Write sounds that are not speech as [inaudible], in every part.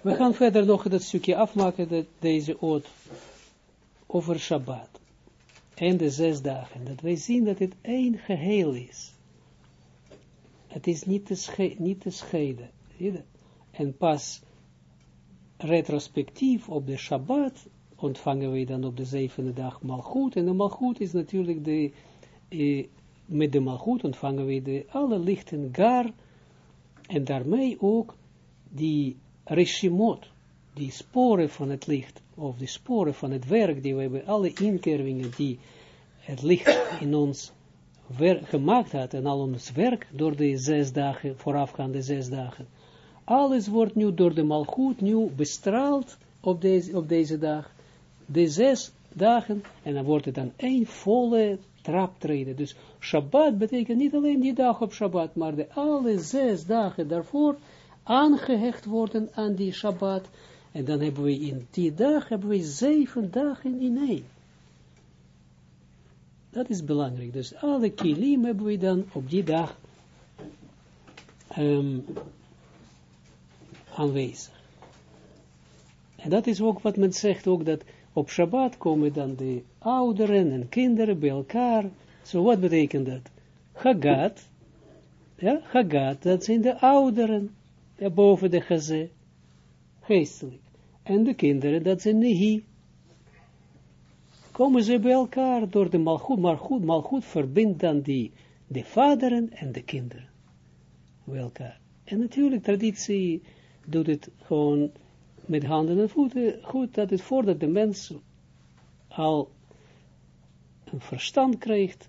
We gaan verder nog dat stukje afmaken, dat deze oot over Shabbat. En de zes dagen. Dat wij zien dat het één geheel is. Het is niet te, niet te scheiden. En pas retrospectief op de Shabbat ontvangen wij dan op de zevende dag Malchut. En de Malchut is natuurlijk de, eh, met de Malchut ontvangen wij de alle lichten gar. En daarmee ook die reshimot, die sporen van het licht, of de sporen van het werk, die we hebben, alle inkervingen die het licht in ons gemaakt had, en al ons werk door de zes dagen, voorafgaande zes dagen, alles wordt nu door de malgoed nu bestraald op deze, op deze dag, de zes dagen, en dan wordt het dan één volle traptreden. Dus Shabbat betekent niet alleen die dag op Shabbat, maar de alle zes dagen daarvoor, aangehecht worden aan die Shabbat. En dan hebben we in die dag, hebben we zeven dagen in één. Dat is belangrijk. Dus alle kilim hebben we dan op die dag um, aanwezig. En dat is ook wat men zegt, ook dat op Shabbat komen dan de ouderen en kinderen bij elkaar. Zo, wat betekent dat? Hagat, ja, Hagat, dat zijn de ouderen boven de geze, geestelijk. En de kinderen, dat zijn nehi. Komen ze bij elkaar door de malgoed, maar goed, malgoed verbindt dan die, de vaderen en de kinderen bij elkaar. En natuurlijk, traditie doet het gewoon met handen en voeten, goed dat het voordat de mens al een verstand krijgt,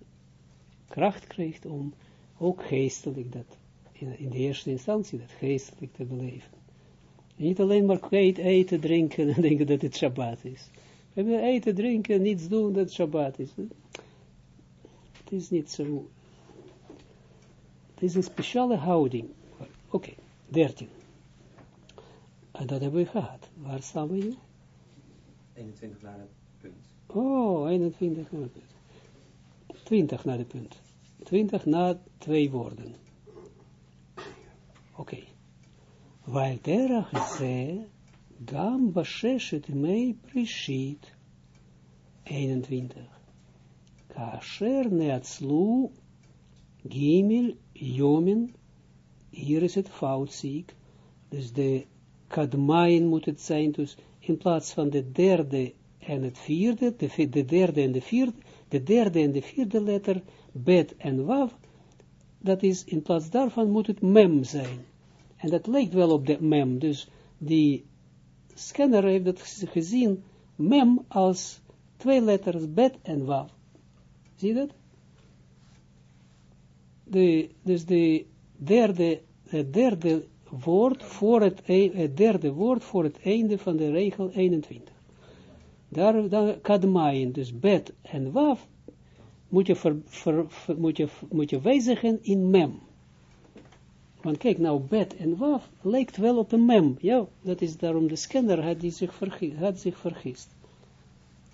kracht krijgt om ook geestelijk dat in, de eerste instantie dat geestelijk te beleven. niet alleen maar eten, eten, drinken en [laughs] denken dat het Shabbat is. We hebben eten, drinken, niets doen dat het Shabbat is. Het is niet zo. Het is een speciale houding. Oké, okay, 13. En dat hebben we gehad. Waar staan we nu? 21 naar het punt. Oh, 21 naar het punt. 20 naar het punt. 20 na twee woorden. Oké. Okay. Walterach ze gam basheshet mei prishit 21. Kasher neatzlu gimel jomen hier is het foutziek. Dus de kadmain moet het zijn, dus in plaats van de derde en het vierde, de, de derde en de vierde, de derde en de vierde letter, bet en wav, dat is, in plaats daarvan moet het mem zijn. En dat lijkt wel op de mem, dus die scanner heeft dat gezien, mem als twee letters, bet en wav. Zie je dat? De, dus de derde, het derde woord voor het, e, het derde woord voor het einde van de regel 21. Daar, kadmaien, dus bet en waf, moet je, ver, ver, moet, je, moet je wijzigen in mem. Want kijk nou, bet en waf lijkt wel op een mem. Ja, dat is daarom de scanner had, die zich, vergist, had zich vergist.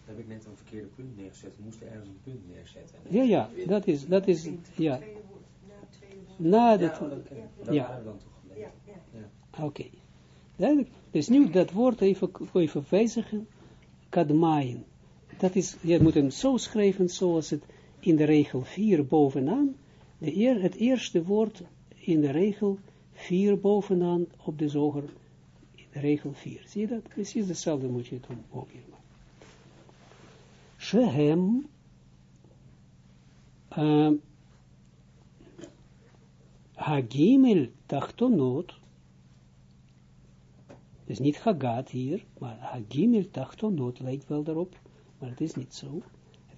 heb ik net een verkeerde punt neergezet. We moesten ergens een punt neerzetten. Ja, ja, dat is, dat is, ja. Na het, ja. ja. Oké. Okay. Duidelijk. Dus nu dat woord even, even wijzigen. Kadmaien. Dat is, je moet hem zo schrijven zoals het in de regel 4 bovenaan. De het eerste woord in de regel 4 bovenaan op de zoger. In de regel 4. Zie je dat? Precies hetzelfde moet je doen ook hier maken. Shehem. Uh, Hagimel tachtonot niet Hagat hier, maar Hagimel Tachtonot lijkt wel daarop, maar het is niet zo.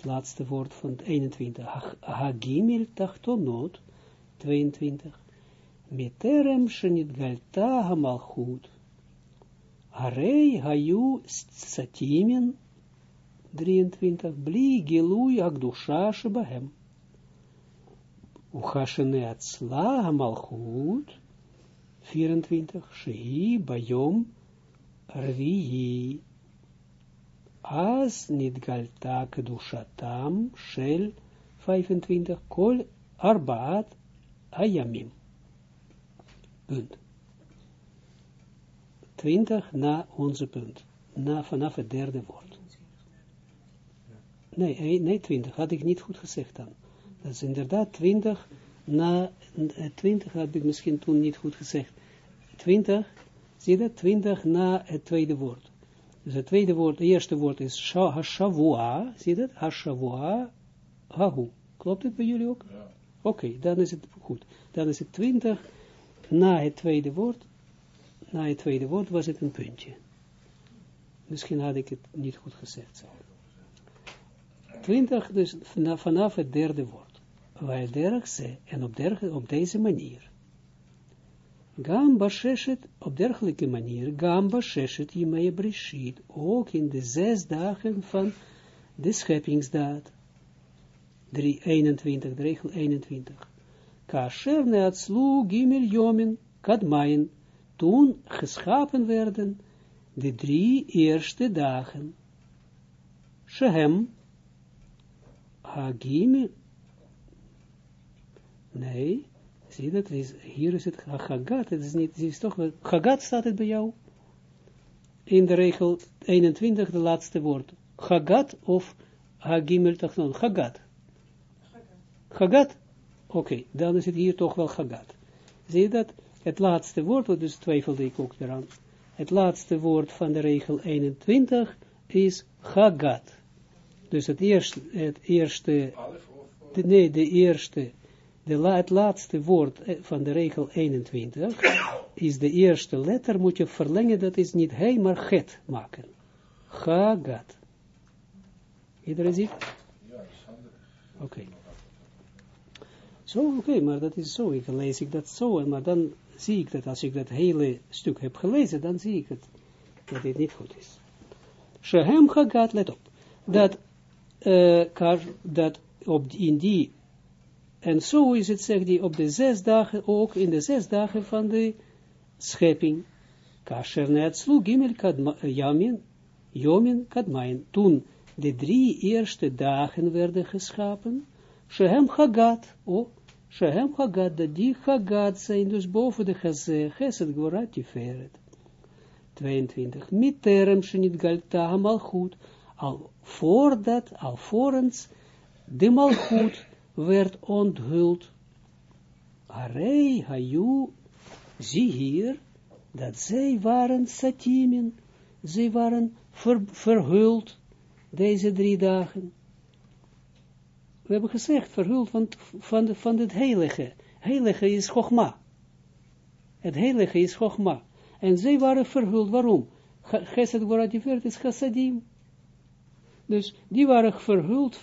Laatste woord van het 21. Hagimel Tachtonot, 22. Meterem shenit galta hamalchut. Harei hayu satimen, 23. Bli gilui agdusha shebahem. Uchashene atzla hamalchut, 24. Shehi bayom Rvihi. As niet galta kedushatam shel 25 kol arbaat ayamim. Punt. 20 na onze punt. Na, vanaf het derde woord. Nee, eh, nee, 20. Had ik niet goed gezegd dan. Dat is inderdaad 20 na, 20 had ik misschien toen niet goed gezegd. 20, zie je dat? 20 na het tweede woord. Dus het tweede woord, het eerste woord is Hashavua, zie je dat? Hashavua, Hahu. Klopt het bij jullie ook? Ja. Oké, dan is het goed. Dan is het 20 na het tweede woord. Na het tweede woord was het een puntje. Misschien had ik het niet goed gezegd. 20, dus vanaf het derde woord. Wij dergse, en op deze manier. Gam op dergelijke manier, gam basheshet jimei brishit, ook in de zes dagen van de scheppingsdaad. 21, de regel 21. Kasher neatslu gimel jomen kadmain, toen geschapen werden de drie eerste dagen. Shehem, hagimel, nee, zie dat, is, hier is het Hagat, het is niet, het is toch, Hagat staat het bij jou? In de regel 21, de laatste woord. Hagat of Hagimel Tachnon, Hagat. Hagat? Oké, dan is het hier toch wel Hagat. Zie je dat? Het laatste woord, dus twijfelde ik ook eraan. Het laatste woord van de regel 21 is Hagat. Dus het eerste, het eerste, de, nee, de eerste, de het laatste woord eh, van de regel 21 is de eerste letter, moet je verlengen, dat is niet hij, maar get maken. Hagat. Iedereen ziet? Ja, Oké. Zo, oké, maar dat is zo. Ik lees ik dat zo, maar dan zie ik dat als ik dat hele stuk heb gelezen, dan zie ik het, dat dit niet goed is. Shehem Hagat, let op, dat, uh, dat op, in die, en zo is het, zegt hij, op de zes dagen, ook in de zes dagen van de schepping, Kasher net slu gimel yamin, yomin kadmain, toen de drie eerste dagen werden geschapen, Shehem Hagat, oh, Shehem Hagat, dat die Hagat zijn, dus boven de Chazé, Chesed Gvorat Tiferet. 22. Miterem Shenit Galta Malchut, al voordat, alvorens, de Malchut werd onthuld. Arei Hayu, zie hier, dat zij waren satimen, zij waren ver, verhuld, deze drie dagen we hebben gezegd, verhuld van, van, van het heilige. Heilige is Chogma. Het heilige is Chogma. En zij waren verhuld, waarom? Gesed Gorativert is Chassadim. Dus die waren verhuld,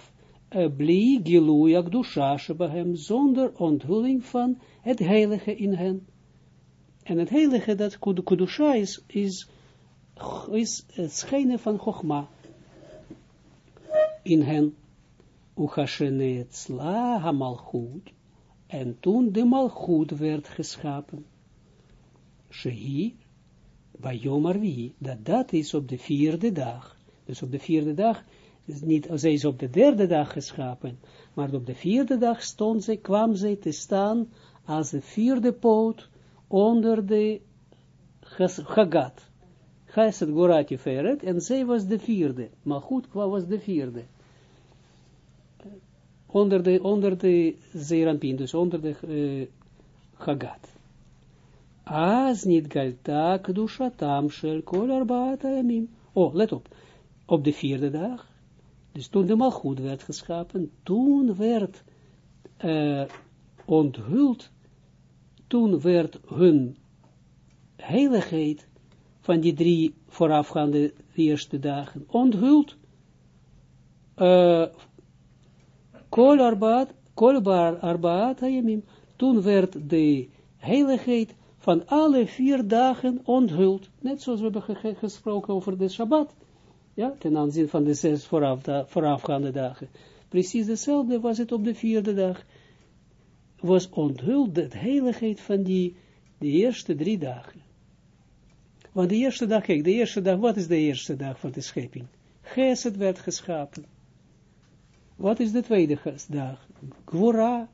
bli, gilu, akdusha, shebahem, zonder onthulling van het heilige in hen. En het heilige, dat kudusha is, is, is het schijnen van Chogma in hen. Uchashenetzla hamalchut, en toen de malchut werd geschapen. Shehi, bij dat dat is op de vierde dag. Dus op de vierde dag, is niet, zij is op de derde dag geschapen, maar op de vierde dag stond zij, kwam zij te staan als de vierde poot onder de Chagat. Chesed Gorati Feret, en zij was de vierde. Malchut was de vierde onder de, onder de Zeranpin, dus onder de uh, Hagat. As niet galta kedushatam shel kol arbaata yamim. Oh, let op. Op de vierde dag, dus toen de malgoed werd geschapen, toen werd uh, onthuld, toen werd hun heiligheid van die drie voorafgaande eerste dagen onthuld, uh, Kol arbaat, kol arbaat hayamim. Toen werd de heiligheid van alle vier dagen onthuld. Net zoals we hebben gesproken over de Shabbat. Ja, ten aanzien van de zes vooraf, da, voorafgaande dagen. Precies hetzelfde was het op de vierde dag. Was onthuld de heiligheid van die, de eerste drie dagen. Want de eerste dag, kijk, de eerste dag, wat is de eerste dag van de schepping? Geset werd geschapen. Wat is de tweede dag? Gwora.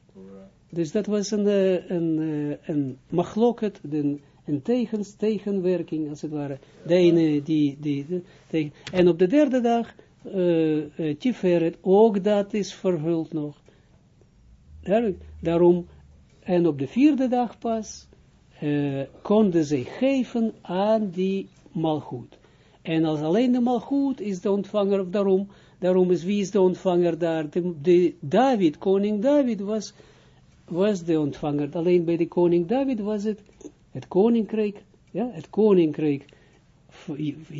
Dus dat was een, eh, een, eh, een machloket, een, een tegens, tegenwerking, als het ware. De ene die, die, tegen, en op de derde dag, uh, uh, Tiferet, ook dat is verhuld nog. Daarom, en op de vierde dag pas, uh, konden zij geven aan die malgoed. En als alleen de malgoed is de ontvanger, daarom, daarom is wie is de ontvanger daar? De, de David, koning David was, was de ontvanger. Alleen bij de koning David was het het koninkrijk, ja, het koninkrijk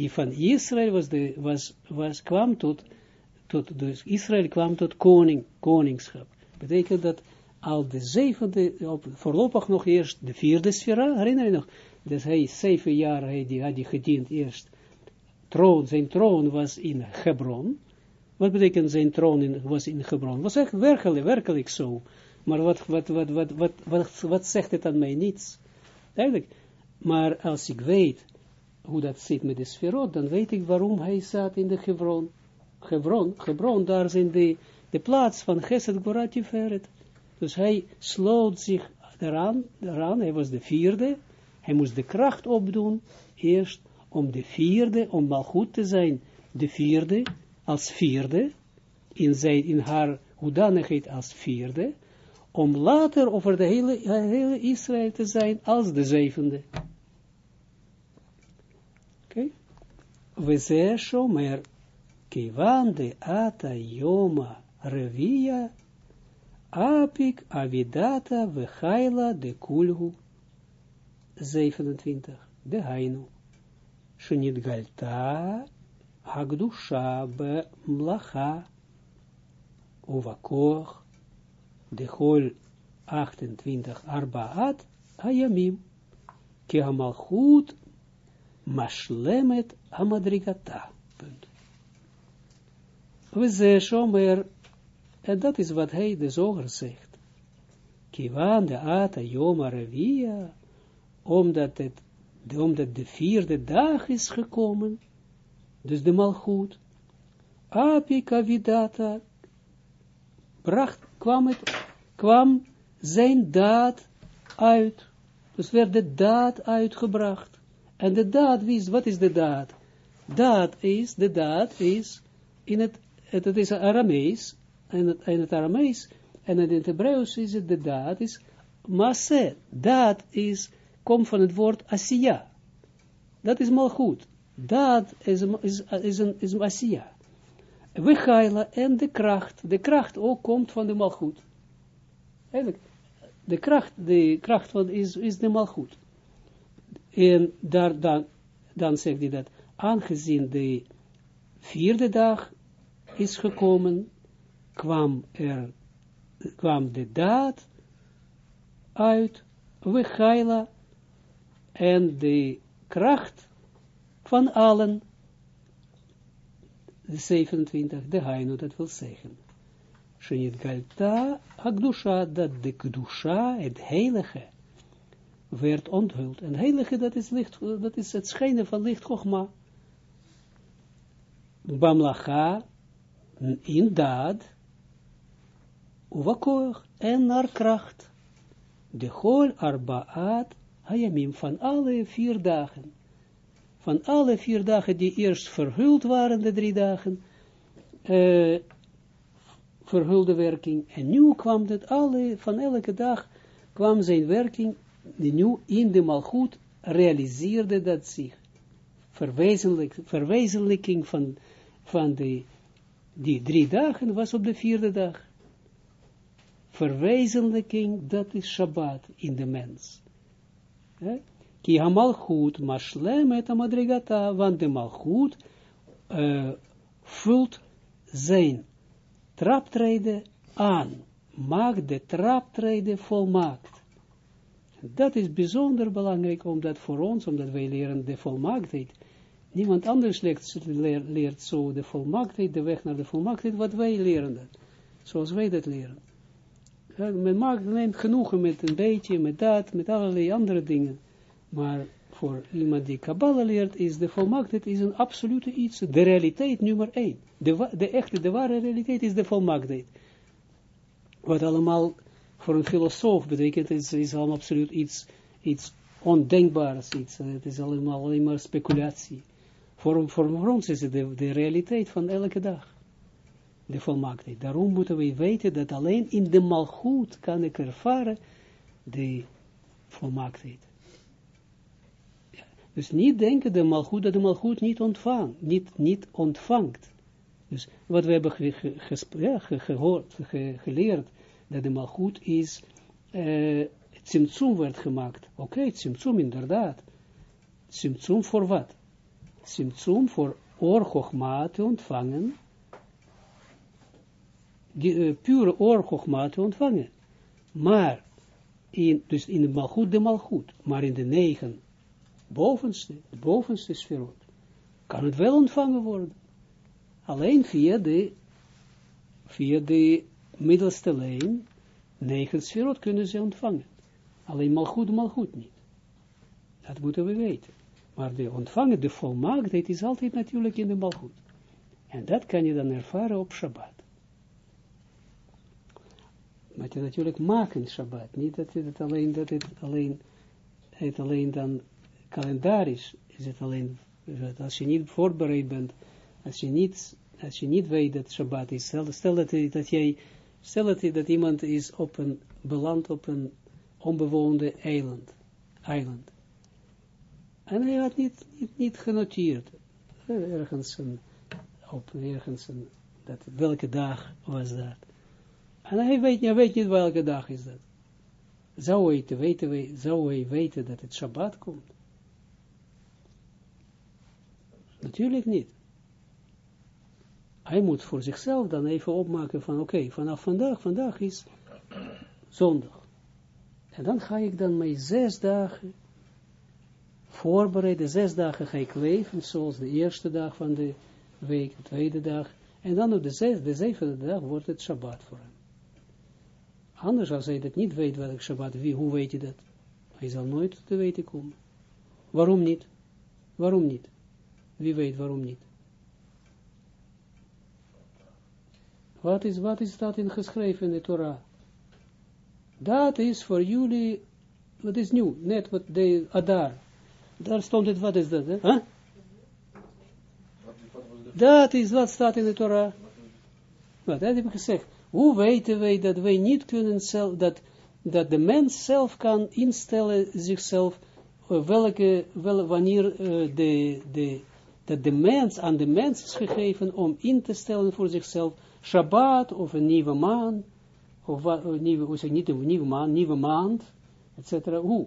van Israël was de, was, was, kwam tot, tot, dus Israël kwam tot koning, koningschap. Betekent dat al de zevende, voorlopig nog eerst de vierde sfera, herinner je nog, dus hij zeven jaar hij, die, had hij gediend eerst, troon, zijn troon was in Hebron, wat betekent zijn troon in, was in Hebron? Was echt werkelijk, werkelijk zo. Maar wat, wat, wat, wat, wat, wat, wat zegt het aan mij? Niets. Eigenlijk. Maar als ik weet hoe dat zit met de sferot, dan weet ik waarom hij zat in de Hebron. Hebron, Hebron daar zijn de, de plaats van Geset Gorati Feret. Dus hij sloot zich eraan, eraan, hij was de vierde, hij moest de kracht opdoen, eerst om de vierde, om mal goed te zijn, de vierde, als vierde, in, zijn, in haar hoedanigheid als vierde, om later over de hele, hele Israël te zijn als de zevende. Oké? We zeggen shomer, kivan de ata yoma revia, apik avidata vechaila de kulhu. 27. De hainu. Shenit galta hagdusha be mlacha uvakoch de hol 28 arbaat hayamim ki hamalchut mashlemet amadrigata. We zeggen shomer, en dat is wat hij de zoger zegt. Kiwan de ata yoma revia, omdat het, omdat de vierde dag is gekomen, dus de malchut, apika vidata, bracht, kwam het kwam zijn daad uit. Dus werd de daad uitgebracht. En de daad, is, wat is de daad? Daad is, de daad is, in het, het, is Aramees, en het, in het Aramees, en in het Hebreeuws is het, de daad is, masse, daad is, komt van het woord asiya. Dat is mal goed. Daad is, is, is, is asiya. We en de kracht, de kracht ook komt van de malgoed. De kracht, de kracht van is, is de goed. En daar, dan, dan zegt hij dat, aangezien de vierde dag is gekomen, kwam er, kwam de daad uit, we en de kracht van allen, 27, de Hainu, dat wil zeggen. Shenit galta agdusha, dat de gdusha, het heilige, werd onthuld. En heilige, dat is, licht, dat is het schijnen van licht chogma. Bamlacha, in daad, uvakoor, en naar kracht. De hol arbaat, hayamim, van alle vier dagen. Van alle vier dagen die eerst verhuld waren, de drie dagen, uh, verhulde werking. En nu kwam het alle, van elke dag kwam zijn werking, die nu in de malgoed realiseerde dat zich. Verwezenlijk, verwezenlijking van, van de, die drie dagen was op de vierde dag. Verwezenlijking, dat is Shabbat in de mens. Ki ha malchut mashlem et amadrigata, want de malchut vult zijn traptreden aan. Maak de traptreden volmaakt. Dat is bijzonder belangrijk, omdat voor ons, omdat wij leren de volmaaktheid. Niemand anders leert, leert, zo de volmaaktheid, de weg naar de volmaaktheid, wat wij leren. Zoals wij dat leren. Ja, men maakt, neemt genoegen met een beetje, met dat, met allerlei andere dingen. Maar voor iemand die Kabbalah leert, is de volmaaktheid is een absolute iets, de realiteit nummer één. De, de echte, de ware realiteit is de volmaaktheid. Wat allemaal voor een filosoof betekent, is, is allemaal absoluut iets, iets ondenkbaar iets. Het is allemaal alleen maar speculatie. Voor, voor, voor ons is het de, de realiteit van elke dag. De volmaaktheid. Daarom moeten we weten dat alleen in de malgoed kan ik ervaren de volmaaktheid. Dus niet denken de malgoed, dat de malgoed niet ontvangt, niet, niet ontvangt. Dus wat we hebben ge, ge, gehoord, geleerd, dat de malgoed is, uh, Tsimtsum werd gemaakt. Oké, okay, inderdaad. Tsimtsum voor wat? Tsimtsum voor oorgogma te ontvangen, die, uh, pure oorgogma te ontvangen. Maar, in, dus in de malgoed de malgoed, maar in de negen bovenste, de bovenste sferot, kan het wel ontvangen worden. Alleen via de, via de middelste lijn, negen sferot kunnen ze ontvangen. Alleen mal goed, mal goed niet. Dat moeten we weten. Maar de ontvangen, de volmaaktheid is altijd natuurlijk in de malgoed. En dat kan je dan ervaren op Shabbat. Maar je natuurlijk maken Shabbat. Niet dat alleen, dat het alleen, het alleen dan kalendarisch is het alleen, als je niet voorbereid bent, als je niet, als je niet weet dat Shabbat is, stel, dat, dat jij, stel dat, dat iemand is op een, beland op een onbewoonde eiland, eiland. En hij had niet, niet, niet genoteerd, ergens een, op ergens een, dat, welke dag was dat. En hij weet, hij weet niet welke dag is dat. Zou hij, te weten, zou hij weten dat het Shabbat komt? Natuurlijk niet. Hij moet voor zichzelf dan even opmaken van, oké, vanaf vandaag, vandaag is zondag. En dan ga ik dan mijn zes dagen voorbereiden. Zes dagen ga ik leven, zoals de eerste dag van de week, de tweede dag. En dan op de, zevende dag wordt het Shabbat voor hem. Anders als hij dat niet weet, welk Shabbat, wie, hoe weet je dat? Hij zal nooit te weten komen. Waarom niet? Waarom niet? Wie weet waarom niet? Wat is, wat is dat in geschreven in de Torah? Dat is voor jullie, wat is nieuw, net wat de Adar. Daar stond het, wat is dat, hè? Huh? Dat is wat staat in de Torah. Wat, dat heb ik gezegd. Hoe weten wij dat wij niet kunnen zelf, dat, dat de mens zelf kan instellen zichzelf, uh, welke, wel, wanneer uh, de, de, dat de mens, aan de mens is gegeven om in te stellen voor zichzelf Shabbat of een nieuwe maan, of wat, een nieuwe, hoe zeg niet een nieuwe maan, nieuwe maand, etc. Hoe?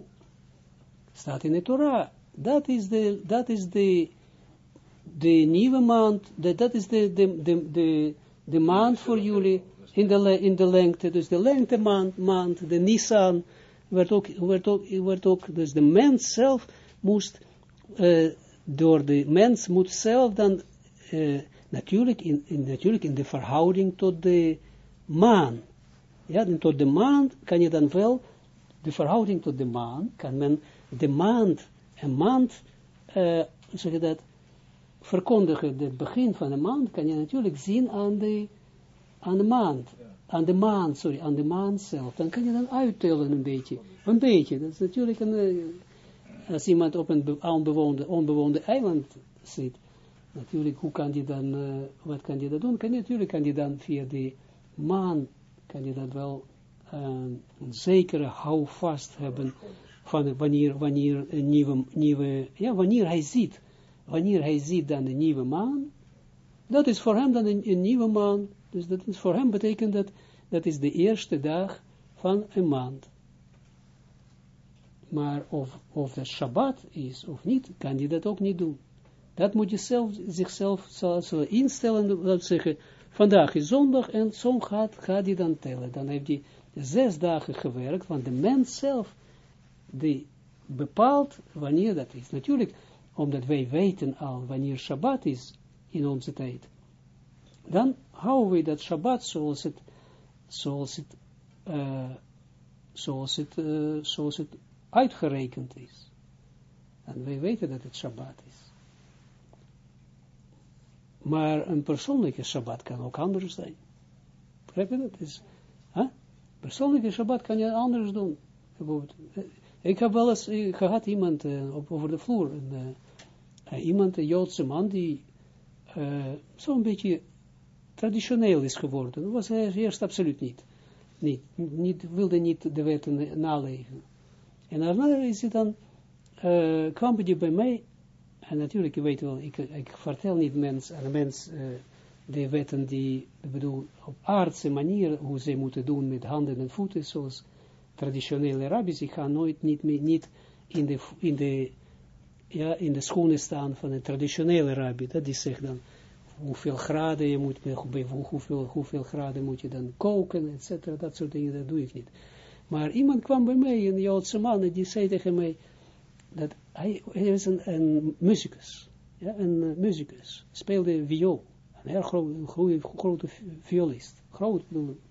Staat in de Torah. Dat is de, dat is de, de nieuwe maand, dat is de, de, de, de, de maand voor jullie in de, in de lengte, dus de lengte maand, maand de Nissan, werd ook, werd ook, werd ook, dus de mens zelf moest uh, door de mens moet zelf dan uh, natuurlijk, in, in, natuurlijk in de verhouding tot de maan. Ja, en tot de maan kan je dan wel, de verhouding tot de maan, kan men de maand, een maand, uh, zeg dat, verkondigen, het begin van de maand, kan je natuurlijk zien aan de, aan de maand. Aan de maan, sorry, aan de maan zelf. Dan kan je dan uittellen een beetje. Een beetje, dat is natuurlijk een, als iemand op een onbewoonde, onbewoonde eiland zit, natuurlijk, hoe kan die dan, uh, wat kan die dat doen? Kan natuurlijk kan die dan via de maan, kan die dat wel uh, een zekere houvast hebben van wanneer, wanneer nieuwe, nieuwe, ja, wanneer hij ziet, wanneer hij ziet dan een nieuwe maan, dat is voor hem dan een, een nieuwe maan, dus dat is voor hem betekent dat, dat is de eerste dag van een maand. Maar of, of het Shabbat is of niet, kan je dat ook niet doen. Dat moet je zelf, zichzelf instellen, dat zeggen, vandaag is zondag en zo gaat, gaat hij dan tellen. Dan heeft hij zes dagen gewerkt, want de mens zelf, die bepaalt wanneer dat is. Natuurlijk, omdat wij weten al wanneer Shabbat is in onze tijd, dan houden we dat Shabbat zoals het, zoals het, uh, zoals het, uh, zoals het uitgerekend is. En wij weten dat het Shabbat is. Maar een persoonlijke Shabbat kan ook anders zijn. Begrijp je dat? Is, huh? Persoonlijke Shabbat kan je anders doen. Ik heb wel eens eh, gehad iemand uh, op, over de vloer, uh, iemand, een Joodse man, die zo'n beetje traditioneel is geworden. Dat was eerst absoluut niet. Niet, niet. Wilde niet de wetten naleven. En daarna is hij dan, kwam hij bij mij, en natuurlijk, je weet wel, ik, ik vertel niet mens, aan mens de wetten die, bedoel, op aardse manier, hoe ze moeten doen met handen en voeten, zoals traditionele rabbis, ik ga nooit niet, niet in, de, in, de, ja, in de schoenen staan van een traditionele rabbi, dat is zegt dan, hoeveel graden je moet, hoeveel, hoeveel graden moet je dan koken, et cetera, dat soort dingen, dat doe ik niet. Maar iemand kwam bij mij, een Joodse man, en die zei tegen mij, dat hij, hij een, een muzikus, ja, een uh, muzikus, speelde viool, een heel grote, grote violist, groot,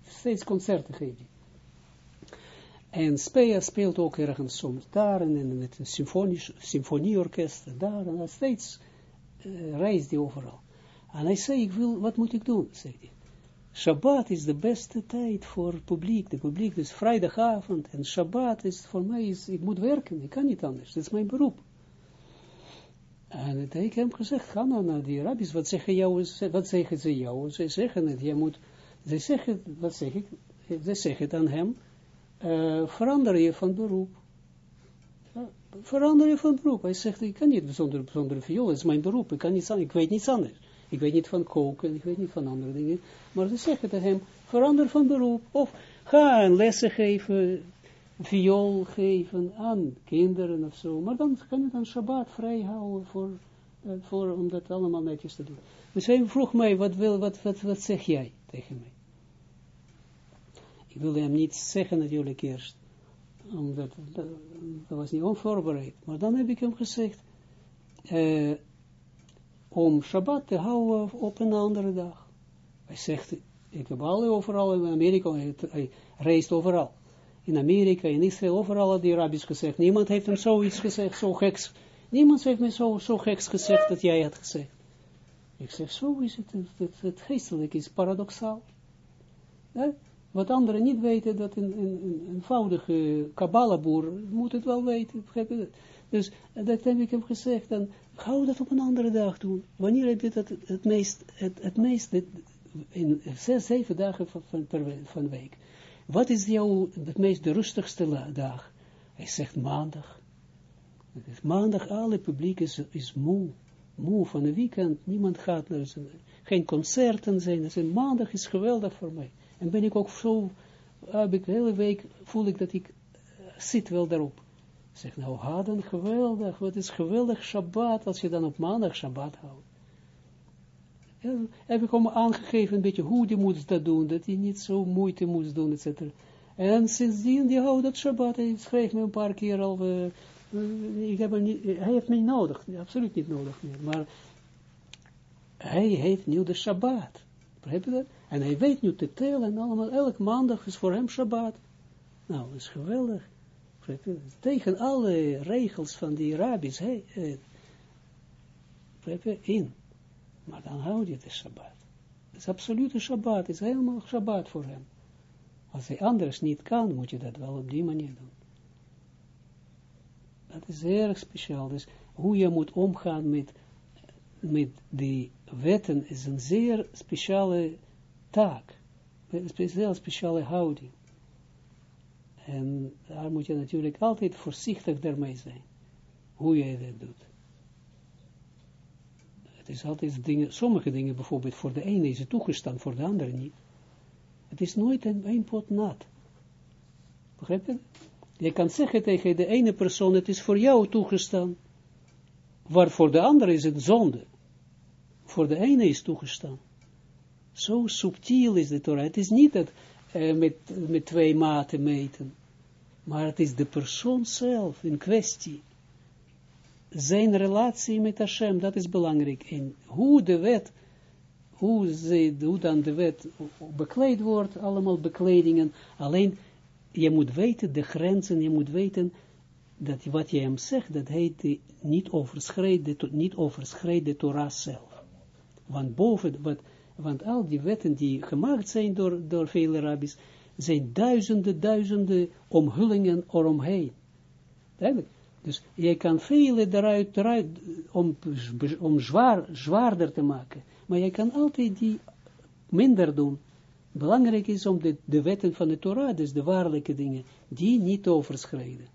steeds concerten geeft hij. En Speer speelt ook ergens soms daar, en met een symfonieorkest, daar, en steeds uh, reist hij overal. En hij zei, ik wil, wat moet ik doen, zegt hij. Shabbat is de beste tijd voor het publiek. De publiek is vrijdagavond en Shabbat is voor mij, is, ik moet werken, ik kan niet anders, dat is mijn beroep. En ik heb hem gezegd, ga nou naar die rabbis, wat zeggen, jou, wat zeggen ze jou? Ze zeggen het, je moet, ze zeggen, wat zeg ik, ze zeggen het aan hem, uh, verander je van beroep. Verander je van beroep. Hij zegt, ik kan niet zonder, zonder viool, het is mijn beroep, ik, kan niet, ik weet niets anders. Ik weet niet van koken, ik weet niet van andere dingen. Maar ze zeggen tegen hem, verander van beroep. Of ga een lessen geven, viool geven aan kinderen of zo. Maar dan kan je dan Shabbat vrij houden voor, uh, voor, om dat allemaal netjes te doen. Dus hij vroeg mij, wat, wil, wat, wat, zeg jij tegen mij? Ik wilde hem niet zeggen natuurlijk eerst, omdat dat, dat was niet onvoorbereid. Maar dan heb ik hem gezegd, uh, om Shabbat te houden op een andere dag. Hij zegt, ik heb al overal in Amerika, hij reist overal. In Amerika, in Israël, overal had die rabbis gezegd. Niemand heeft hem zoiets gezegd, zo geks. Niemand heeft me zo, zo geks gezegd dat jij had gezegd. Ik zeg, zo is het, het, het, geestelijk is paradoxaal. Wat anderen niet weten, dat een, een, een eenvoudige kabbalaboer moet het wel weten. Dus dat heb ik hem gezegd, dan hou dat op een andere dag doen. Wanneer heb je dat het meest, het, het meest, in zes, zeven dagen van, per, week. Wat is jouw, het meest de rustigste dag? Hij zegt maandag. Maandag, alle publiek is, is moe. Moe van een weekend, niemand gaat naar zijn, geen concerten zijn. Dus maandag is geweldig voor mij. En ben ik ook zo, heb ik de hele week, voel ik dat ik uh, zit wel daarop. Zeg, nou, hadden geweldig, wat is geweldig Shabbat, als je dan op maandag Shabbat houdt. Heb ik hem aangegeven, een beetje hoe die moet dat doen, dat hij niet zo moeite moet doen, etc. En sindsdien, die houdt dat Shabbat, hij schreef me een paar keer al, uh, ik heb niet, hij heeft mij nodig, absoluut niet nodig meer, maar hij heeft nu de Shabbat. Begrijp je dat? En hij weet nu te tellen en allemaal, elke maandag is voor hem Shabbat. Nou, dat is geweldig. Tegen alle regels van die rabbis, eh, in. Maar dan houd je de Shabbat. Het is absolute Shabbat, het is helemaal Shabbat voor hem. Als hij anders niet kan, moet je dat wel op die manier doen. Dat is erg speciaal. Dus hoe je moet omgaan met, met die wetten is een zeer speciale taak, een heel speciale houding. En daar moet je natuurlijk altijd voorzichtig daarmee zijn, hoe je dat doet. Het is altijd dingen, sommige dingen bijvoorbeeld voor de ene is het toegestaan, voor de andere niet. Het is nooit een, een pot nat. Begrijp je? Je kan zeggen tegen de ene persoon, het is voor jou toegestaan, waar voor de andere is het zonde. Voor de ene is toegestaan. Zo subtiel is de Torah. Het is niet dat uh, met, met twee maten meten. Maar het is de persoon zelf in kwestie. Zijn relatie met Hashem, dat is belangrijk. En hoe de wet, hoe, ze, hoe dan de wet bekleed wordt, allemaal bekledingen. Alleen, je moet weten de grenzen, je moet weten dat wat je hem zegt, dat hij niet overschrijdt, niet overschrijdt de Torah zelf. Want boven, wat, want al die wetten die gemaakt zijn door, door vele rabbis, zijn duizenden, duizenden omhullingen eromheen. Duidelijk. Dus je kan vele eruit, eruit om, om zwaar, zwaarder te maken. Maar je kan altijd die minder doen. Belangrijk is om de, de wetten van de Torah, dus de waarlijke dingen, die niet overschrijden.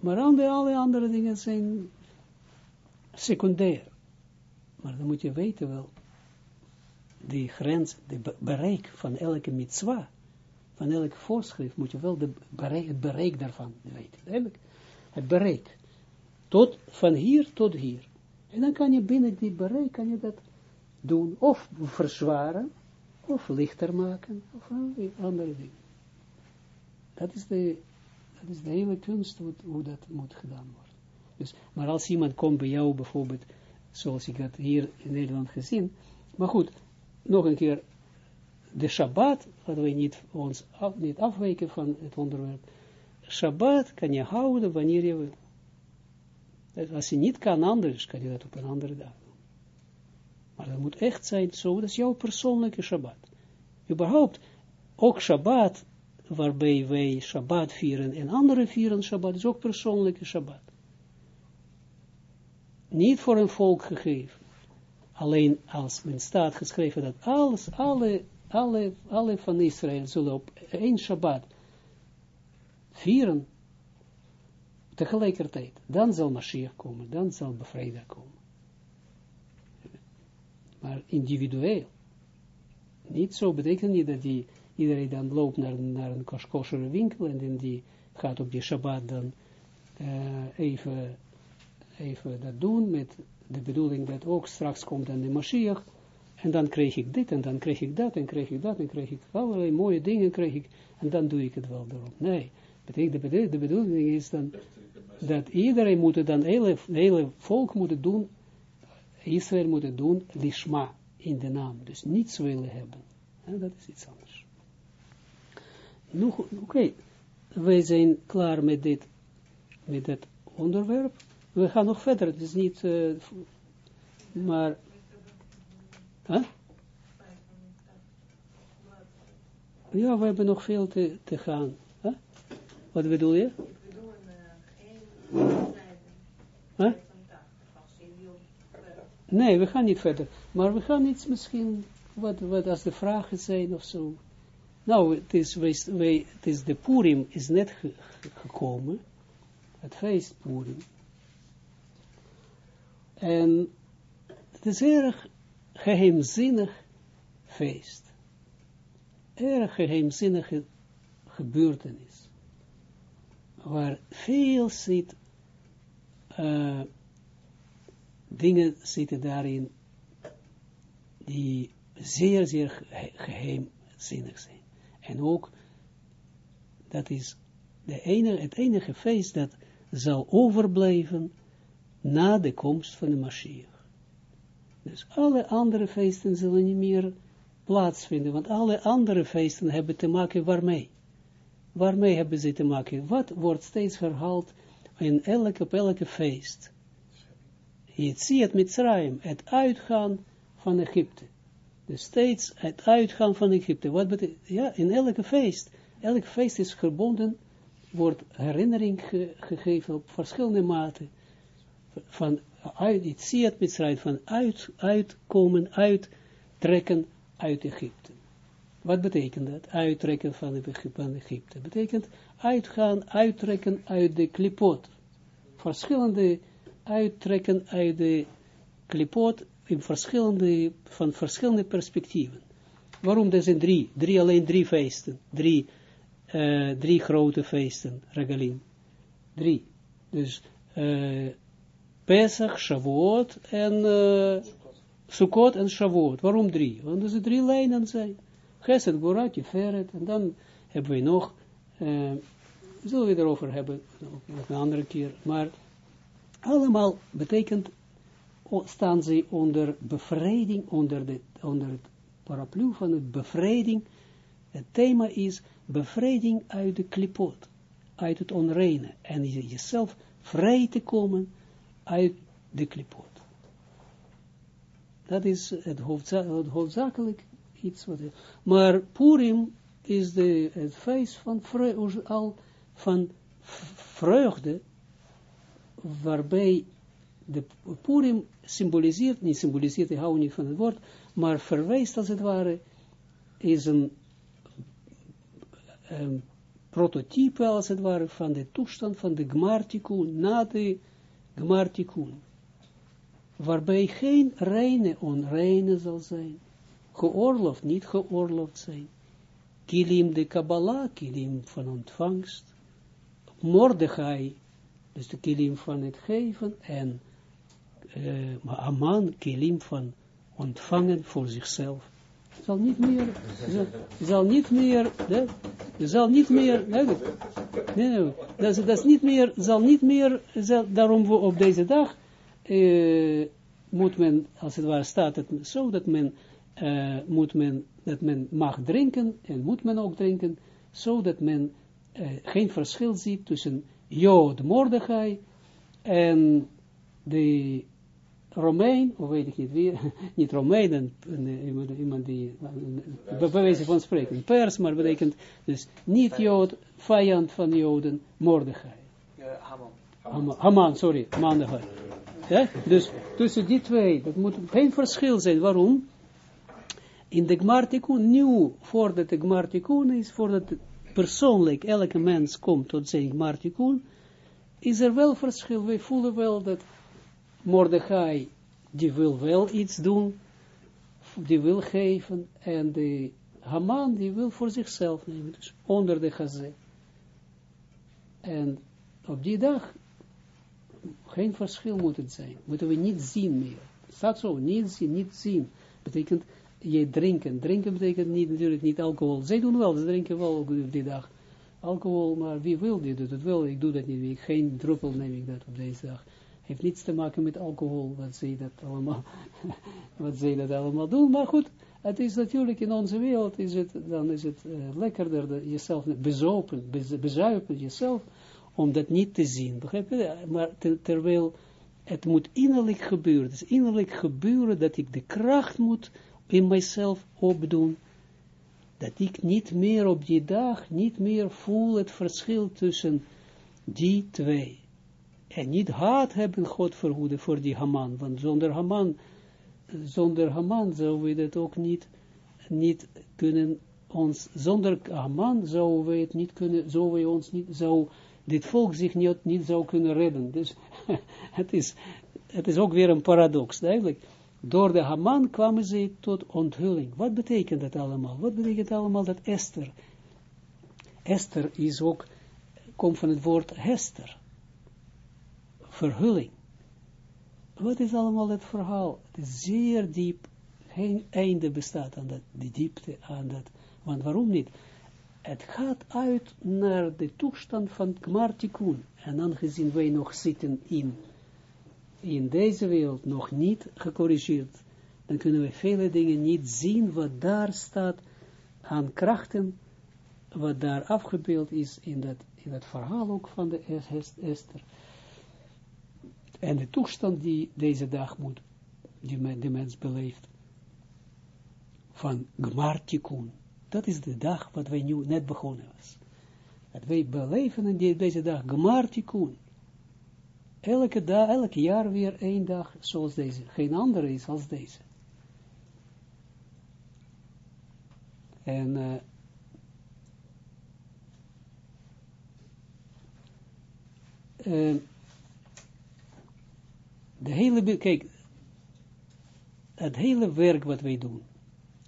Maar alle andere dingen zijn secundair. Maar dan moet je weten wel, die grens, de bereik van elke mitzwa, van elke voorschrift, moet je wel de bereik, het bereik daarvan weten. Eigenlijk, het bereik. Tot, van hier tot hier. En dan kan je binnen die bereik, kan je dat doen, of verzwaren, of lichter maken, of andere dingen. Dat is de, dat is de hele kunst hoe, hoe dat moet gedaan worden. Dus, maar als iemand komt bij jou bijvoorbeeld, zoals ik dat hier in Nederland gezien, maar goed, nog een keer, de Shabbat, laten we niet, ons af, niet afwijken van het onderwerp, Shabbat kan je houden wanneer je wil. Als je niet kan anders, kan je dat op een andere dag doen. Maar dat moet echt zijn zo, dat is jouw persoonlijke Shabbat. Überhaupt, ook Shabbat, waarbij wij Shabbat vieren en anderen vieren Shabbat, is ook persoonlijke Shabbat. Niet voor een volk gegeven. Alleen als men staat geschreven dat alles, alle, alle, alle van Israël zullen op één Shabbat vieren, tegelijkertijd, dan zal Mashiach komen, dan zal bevrijder komen. Maar individueel. Niet zo betekent niet dat die, iedereen dan loopt naar, naar een koshkoshere winkel en dan die gaat op die Shabbat dan uh, even, even dat doen met de bedoeling dat ook straks komt dan de Mashiach en dan krijg ik dit en dan krijg ik dat en krijg ik dat en krijg ik allerlei mooie dingen krijg ik en dan doe ik het wel daarom. Nee, betekent, de, bedoeling is dan dat iedereen moet dan, hele, volk moet doen, Israël moet doen, lishma, in de naam. Dus niets willen hebben. En dat is iets anders. Oké, okay. wij zijn klaar met dit, met dat onderwerp. We gaan nog verder, het is niet, uh, maar, huh? Ja, we hebben nog veel te, te gaan. Huh? Wat bedoel je? Huh? Nee, we gaan niet verder. Maar we gaan iets misschien, wat, wat als de vragen zijn of zo. Nou, het is, wij, het is de Purim is net gekomen. Het feest Purim. En het is erg geheimzinnig feest. Erg geheimzinnige gebeurtenis. Waar veel zit uh, dingen zitten daarin die zeer, zeer geheimzinnig zijn. En ook, dat is de enige, het enige feest dat zal overblijven na de komst van de Mashiach. Dus alle andere feesten zullen niet meer plaatsvinden, want alle andere feesten hebben te maken waarmee? Waarmee hebben ze te maken? Wat wordt steeds herhaald in elke, op elke feest? Je ziet het Mitzrayim, het uitgaan van Egypte. Dus steeds het uitgaan van Egypte. Wat betekent, ja, in elke feest, elk feest is verbonden, wordt herinnering gegeven op verschillende maten. Van uit, het het Mitzrayim, van uit, uitkomen, uittrekken uit Egypte. Wat betekent dat? Uittrekken van, van Egypte. Betekent uitgaan, uittrekken uit de klipot. Verschillende uittrekken uit de klipot in verschillende, van verschillende perspectieven. Waarom? Er zijn drie, drie alleen drie feesten, drie, uh, drie grote feesten, regalim. Drie. Dus uh, Pesach, Shavuot en uh, Sukkot en Shavuot. Waarom drie? Want er zijn drie lijnen zijn. Geset, Gorat, Feret. En dan hebben we nog, uh, zullen we erover hebben, nog een andere keer, maar allemaal betekent, staan ze onder bevrijding, onder, de, onder het paraplu van het bevrijding. Het thema is bevrijding uit de klipot, uit het onreine. En jezelf vrij te komen uit de klipot. Dat is het, hoofdza hoofdzakelijk iets wat... Maar Purim is de, het feest van, al van vreugde waarbij de Purim symboliseert, niet symboliseert, ik hou niet van het woord, maar verwijst als het ware, is een, een prototype als het ware van de toestand van de Gmartikun, na de Gmartikun, waarbij geen reine onreine zal zijn, geoorloofd, niet geoorloofd zijn, kilim de Kabbalah, kilim van ontvangst, Mordechai, dus de kilim van het geven, en uh, Aman, kilim van ontvangen voor zichzelf. Zal niet meer, zal, niet meer, zal niet meer, nee, nee, dat, dat is niet meer, zal niet meer, zal, daarom op deze dag, uh, moet men, als het ware staat het zo, dat men, uh, moet men, dat men mag drinken, en moet men ook drinken, zodat men uh, geen verschil ziet tussen Jood Mordechai en de Romein, of weet ik niet wie, [laughs] niet Romein, en, iemand, die, bij wijze van spreken, pers, maar betekent dus niet Jood, vijand van Joden, Mordechai. Haman. Haman. Sorry, Mordechai. Ja? Dus tussen die twee, dat moet geen verschil zijn. Waarom? In de Gmartikun, nu, voordat de Gmartikun is, voordat persoonlijk elke mens komt tot zijn Gmartikun, is er wel verschil. Wij voelen wel dat Mordechai, die wil wel iets doen, die wil geven, en de Haman, die wil voor zichzelf nemen, dus onder de gazé. En op die dag, geen verschil moet het zijn, moeten we niet zien meer. Staat zo, niet zien, niet zien, betekent je drinken. Drinken betekent niet, natuurlijk niet alcohol. Zij doen wel, ze drinken wel op die dag alcohol, maar wie wil, die doet het wel, ik doe dat niet, geen druppel neem ik dat op deze dag heeft niets te maken met alcohol, wat zij dat allemaal, [laughs] wat zij dat allemaal doen. Maar goed, het is natuurlijk in onze wereld, is het, dan is het uh, lekkerder de, jezelf bezopen, bez, bezuipen jezelf, om dat niet te zien. Maar terwijl het moet innerlijk gebeuren. Het is innerlijk gebeuren dat ik de kracht moet in mijzelf opdoen. Dat ik niet meer op die dag, niet meer voel het verschil tussen die twee. En niet haat hebben God verhoeden voor die Haman, want zonder Haman, zonder Haman zouden we dat ook niet, niet kunnen ons, zonder Haman zouden we het niet kunnen, zouden we ons niet, zou dit volk zich niet, niet zou kunnen redden. Dus [laughs] het is, het is ook weer een paradox, eigenlijk. Door de Haman kwamen ze tot onthulling. Wat betekent dat allemaal? Wat betekent allemaal dat Esther? Esther is ook, komt van het woord Hester verhulling. Wat is allemaal het verhaal? Het is zeer diep. Geen einde bestaat aan dat, die diepte, aan dat. Want waarom niet? Het gaat uit naar de toestand van Gmartikun. En aangezien wij nog zitten in, in deze wereld, nog niet gecorrigeerd, dan kunnen we vele dingen niet zien wat daar staat aan krachten, wat daar afgebeeld is in dat, in dat verhaal ook van de Esther. En de toestand die deze dag moet, die men, de mens beleeft, van Gmartikun, dat is de dag wat wij nu net begonnen was. Dat wij beleven in deze dag Gmartikun. Elke dag, elk jaar weer één dag zoals deze. Geen andere is als deze. En uh, uh, de hele, kijk, het hele werk wat wij doen,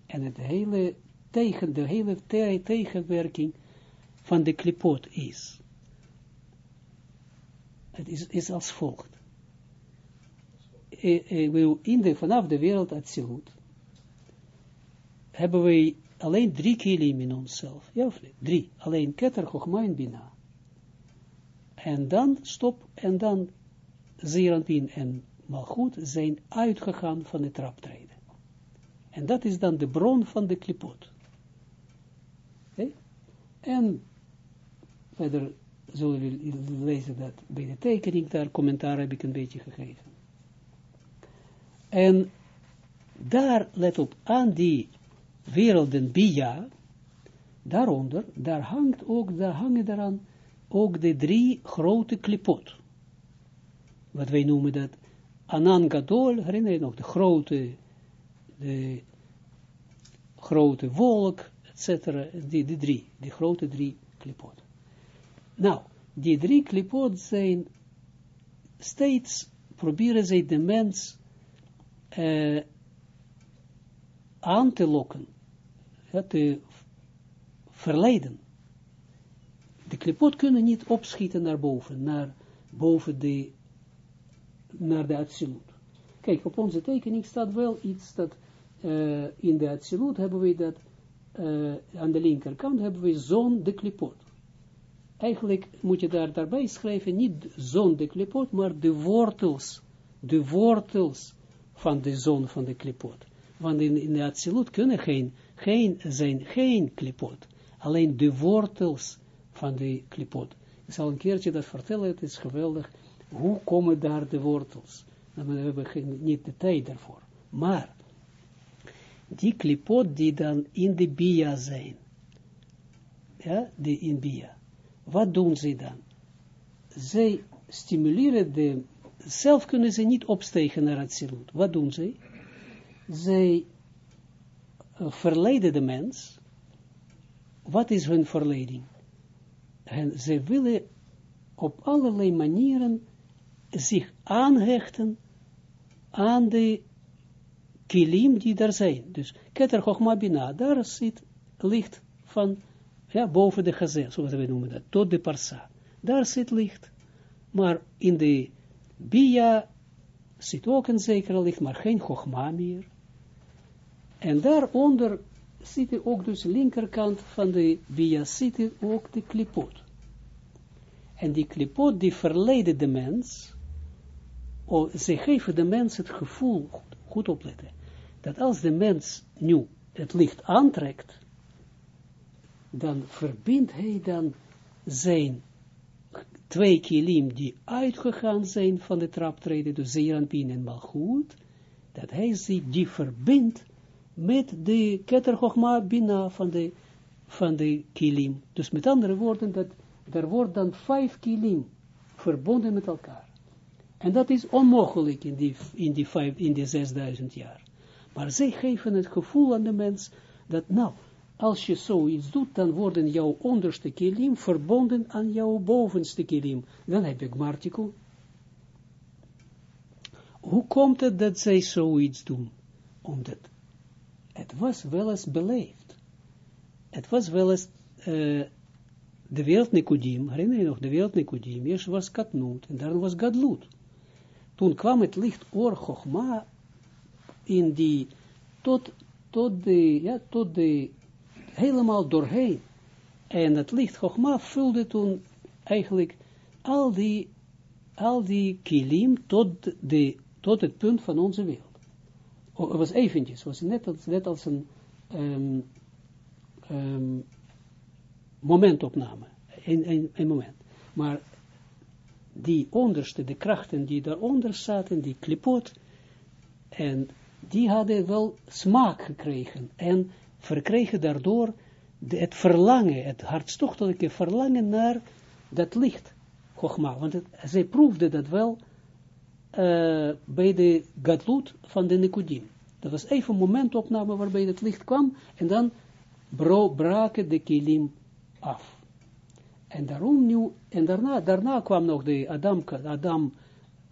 en het hele tegen, de hele te tegenwerking van de klipot is, het is, is als volgt. In de, vanaf de wereld Atsilut hebben wij alleen drie kilim in onszelf. Ja of? Drie. Alleen Keter, Chochma en Bina. En dan stop, en dan Zeranpin en Malchut zijn uitgegaan van het traptreden. En dat is dan de bron van de klipot. Okay? En verder zullen we lezen dat bij de tekening, daar commentaar heb ik een beetje gegeven. En daar, let op, aan die werelden Bia, daaronder, daar hangt ook, daar hangen daaraan ook de drie grote klipot. Wat wij noemen dat, Anan Gadol, herinner je nog, de grote, de grote wolk, etc. Die, die drie, die grote drie klipot. Nou, die drie klipot zijn steeds, proberen zij de mens uh, aan te lokken, te verleiden. De klipot kunnen niet opschieten naar boven, naar boven de, naar de absolute. Kijk, op onze tekening staat wel iets dat uh, in de absolute hebben we dat, uh, aan de linkerkant hebben we zon de klipot. Eigenlijk moet je daar daarbij schrijven, niet zon de klipot, maar de wortels, de wortels van de zon van de klipot. Want in, in de absolute kunnen geen, geen, zijn geen klipot, alleen de wortels van de klipot. Ik zal een keertje dat vertellen, het is geweldig. Hoe komen daar de wortels? Nou, we hebben geen, niet de tijd daarvoor. Maar, die klipot die dan in de bia zijn, ja, die in bia, wat doen ze dan? Zij stimuleren de, zelf kunnen ze niet opstegen naar het zilut. Wat doen ze? Zij uh, verleiden de mens. Wat is hun verleiding? En ze willen op allerlei manieren zich aanhechten aan de kilim die daar zijn. Dus Keter Chochma Bina, daar zit licht van, ja, boven de gazé, zoals we noemen dat, tot de parsa. Daar zit licht. Maar in de Bia zit ook een zekere licht, maar geen Chochma meer. En daaronder zit ook dus linkerkant van de Bia zit ook de klipot. En die klipot die verleiden de mens, oh, ze geven de mens het gevoel, goed, goed opletten, dat als de mens nu het licht aantrekt, dan verbindt hij dan zijn twee kilim die uitgegaan zijn van de traptreden, dus Zeranpin en Malchut, dat hij zich die verbindt met de Keter Bina van de, van de kilim. Dus met andere woorden, dat er wordt dan vijf kilim verbonden met elkaar. En dat is onmogelijk in die, in die, vijf, in die 6000 jaar. Maar zij geven het gevoel aan de mens, dat nou, als je zoiets doet, dan worden jouw onderste kilim verbonden aan jouw bovenste kilim. Dan heb je gmartiku. Hoe komt het dat zij zoiets doen? Omdat het was wel eens beleefd. Het was wel eens uh, de wereld Nikodim, herinner je nog, de wereld Nikodim, eerst was Katnoot en dan was Gadlut. Toen kwam het licht Or Chogma in die, tot, tot de, ja, tot de, helemaal doorheen. En het licht Chogma vulde toen eigenlijk al die, al die kilim tot, de, tot het punt van onze wereld. Oh, het was eventjes, het was net als, net als een um, um, momentopname, een, een moment. Maar die onderste, de krachten die daaronder zaten, die klipot, en die hadden wel smaak gekregen en verkregen daardoor het verlangen, het hartstochtelijke verlangen naar dat licht, Chogma. Want het, zij proefde dat wel uh, bij de gadlut van de Nikodim. Dat was even een momentopname waarbij het licht kwam en dan braken de kilim af. En daarom nu, en daarna, daarna kwam nog de Adam, Adam,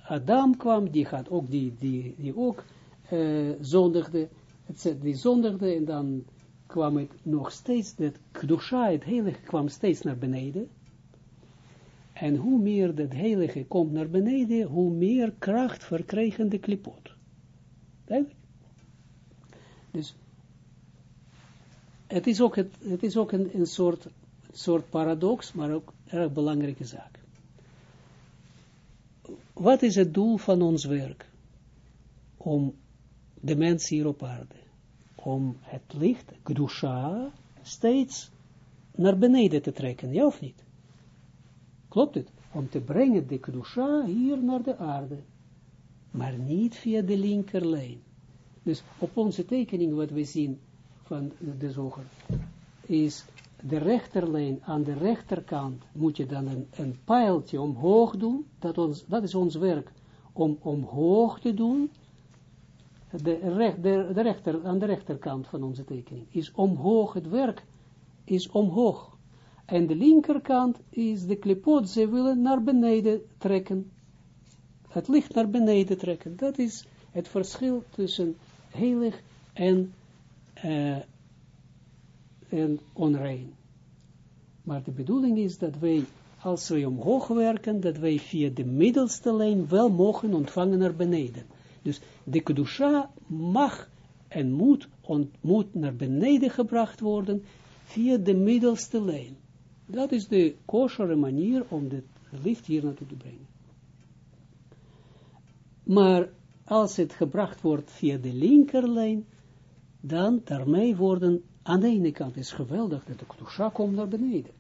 Adam kwam, die had ook, die, die, die ook uh, zondigde, die zondigde, en dan kwam het nog steeds, dat Kdusha, het heilige, kwam steeds naar beneden. En hoe meer dat heilige komt naar beneden, hoe meer kracht verkregen de klipot. Dus, het is ook, het, het is ook een, een soort soort paradox, maar ook erg belangrijke zaak. Wat is het doel van ons werk? Om de mens hier op aarde, om het licht, Gdusha, steeds naar beneden te trekken, ja of niet? Klopt het? Om te brengen de Gdusha hier naar de aarde, maar niet via de linkerlijn. Dus op onze tekening wat we zien van de zoger, is de rechterlijn aan de rechterkant moet je dan een, een pijltje omhoog doen, dat, ons, dat is ons werk, om omhoog te doen, de, de, rechter, aan de rechterkant van onze tekening, is omhoog, het werk is omhoog. En de linkerkant is de klipot, ze willen naar beneden trekken. Het licht naar beneden trekken. Dat is het verschil tussen heilig en, uh, en onrein. Maar de bedoeling is dat wij, als wij omhoog werken, dat wij via de middelste lijn wel mogen ontvangen naar beneden. Dus de kedusha mag en moet, moet naar beneden gebracht worden via de middelste lijn. Dat is de kosheren manier om het licht hier naartoe te brengen. Maar als het gebracht wordt via de linkerlijn, dan daarmee worden, aan de ene kant is geweldig dat de Kedusha komt naar beneden.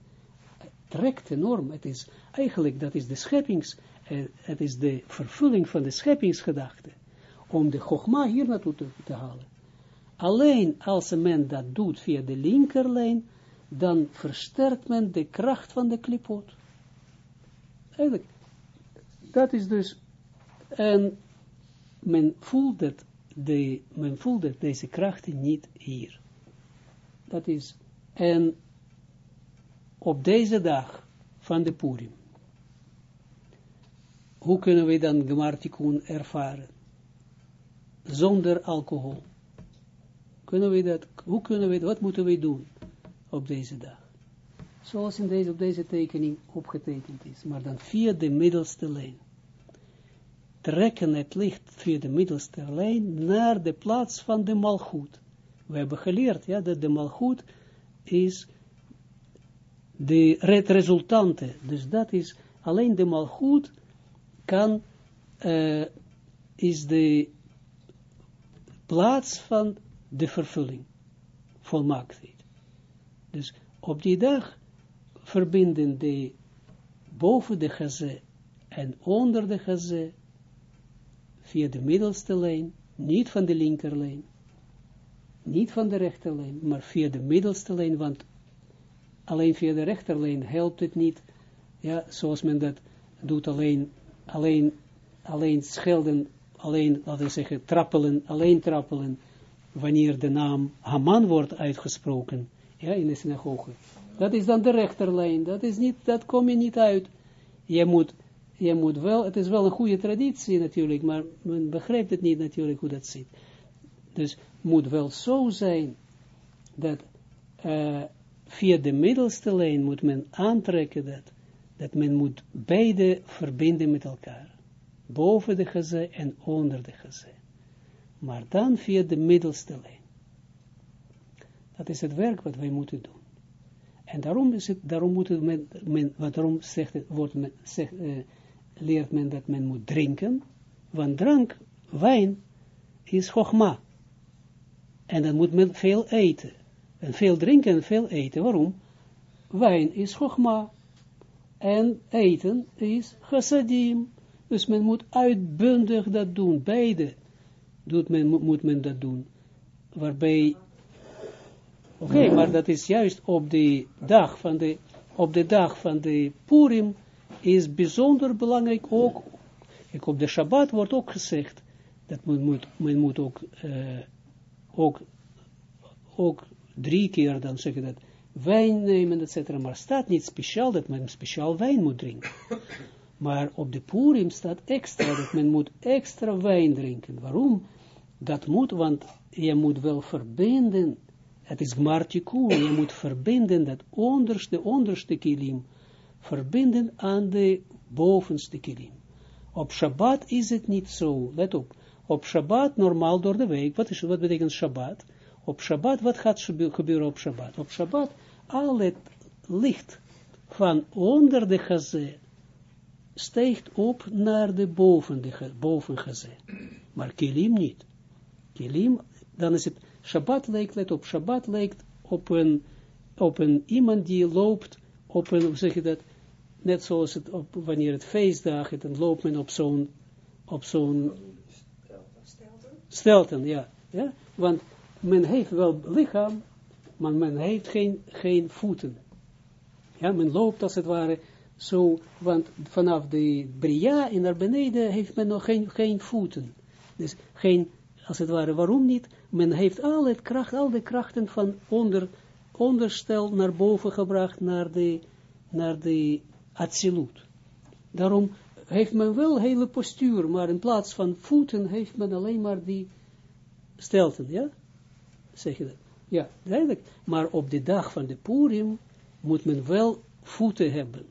Het trekt enorm, het is eigenlijk, dat is de scheppings, eh, het is de vervulling van de scheppingsgedachte, om de Chogma hier naartoe te, te halen. Alleen als een men dat doet via de linkerlijn, dan versterkt men de kracht van de klipot. Eigenlijk, dat is dus, en men voelt dat, de, men voelt dat deze krachten niet hier. Dat is, en op deze dag van de Purim, hoe kunnen we dan Gemartikun ervaren? Zonder alcohol. Kunnen we dat, hoe kunnen we, wat moeten we doen? op deze dag. Zoals in deze, op deze tekening opgetekend is, maar dan via de middelste lijn. Trekken het licht via de middelste lijn naar de plaats van de malgoed. We hebben geleerd, ja, dat de malgoed is de resultante. Dus dat is alleen de malgoed kan, uh, is de plaats van de vervulling, volmaaktheid. Dus op die dag verbinden de boven de gazé en onder de gazé via de middelste lijn, niet van de linkerlijn, niet van de rechterlijn, maar via de middelste lijn, want alleen via de rechterlijn helpt het niet, ja, zoals men dat doet, alleen, alleen, alleen schelden, alleen, laten we zeggen, trappelen, alleen trappelen, wanneer de naam Haman wordt uitgesproken, ja, in de synagoge. Dat is dan de rechterlijn, dat is niet, dat kom je niet uit. Je moet, je moet wel, het is wel een goede traditie natuurlijk, maar men begrijpt het niet natuurlijk hoe dat zit. Dus moet wel zo zijn, dat uh, via de middelste lijn moet men aantrekken dat, dat men moet beide verbinden met elkaar. Boven de geze en onder de geze. Maar dan via de middelste lijn. Dat is het werk wat wij moeten doen. En daarom, is het, daarom, moet men, men, daarom zegt het, wordt men, uh, leert men dat men moet drinken, want drank, wijn, is chogma. En dan moet men veel eten. En veel drinken en veel eten. Waarom? Wijn is chogma. En eten is chassadim. Dus men moet uitbundig dat doen. Beide doet men, moet men dat doen. Waarbij Oké, maar dat is juist op de dag van de, op de dag van de Purim is bijzonder belangrijk ook, ik op de Shabbat wordt ook gezegd, dat men moet, men moet ook, uh, ook, ook drie keer dan zeggen dat, wijn nemen, etc. Maar staat niet speciaal dat men speciaal wijn moet drinken. Maar op de Purim staat extra, dat men moet extra wijn drinken. Waarom? Dat moet, want je moet wel verbinden het is gmartikun, je moet verbinden dat onderste, onderste kilim, verbinden aan de bovenste kilim. Op Shabbat is het niet zo, let op. Op Shabbat, normaal door de week, wat, is, wat betekent Shabbat? Op Shabbat, wat gaat gebeuren op Shabbat? Op Shabbat, al het licht van onder de gazé stijgt op naar de boven, de boven gazé. Maar kilim niet. Kilim, dan is het Shabbat lijkt, op, Shabbat lijkt op een, op een iemand die loopt op een, hoe zeg je dat, net zoals het op, wanneer het feestdag is, dan loopt men op zo'n, op zo'n, stelten, ja, ja, want men heeft wel lichaam, maar men heeft geen, geen voeten. Ja, men loopt als het ware, zo, want vanaf de Bria in naar beneden heeft men nog geen, geen voeten. Dus geen, als het ware, waarom niet? Men heeft al, het kracht, al de krachten van onder, onderstel naar boven gebracht, naar de, naar de Atsilut. Daarom heeft men wel hele postuur, maar in plaats van voeten heeft men alleen maar die stelten, ja? Zeg je dat? Ja, duidelijk. Maar op de dag van de Purim moet men wel voeten hebben.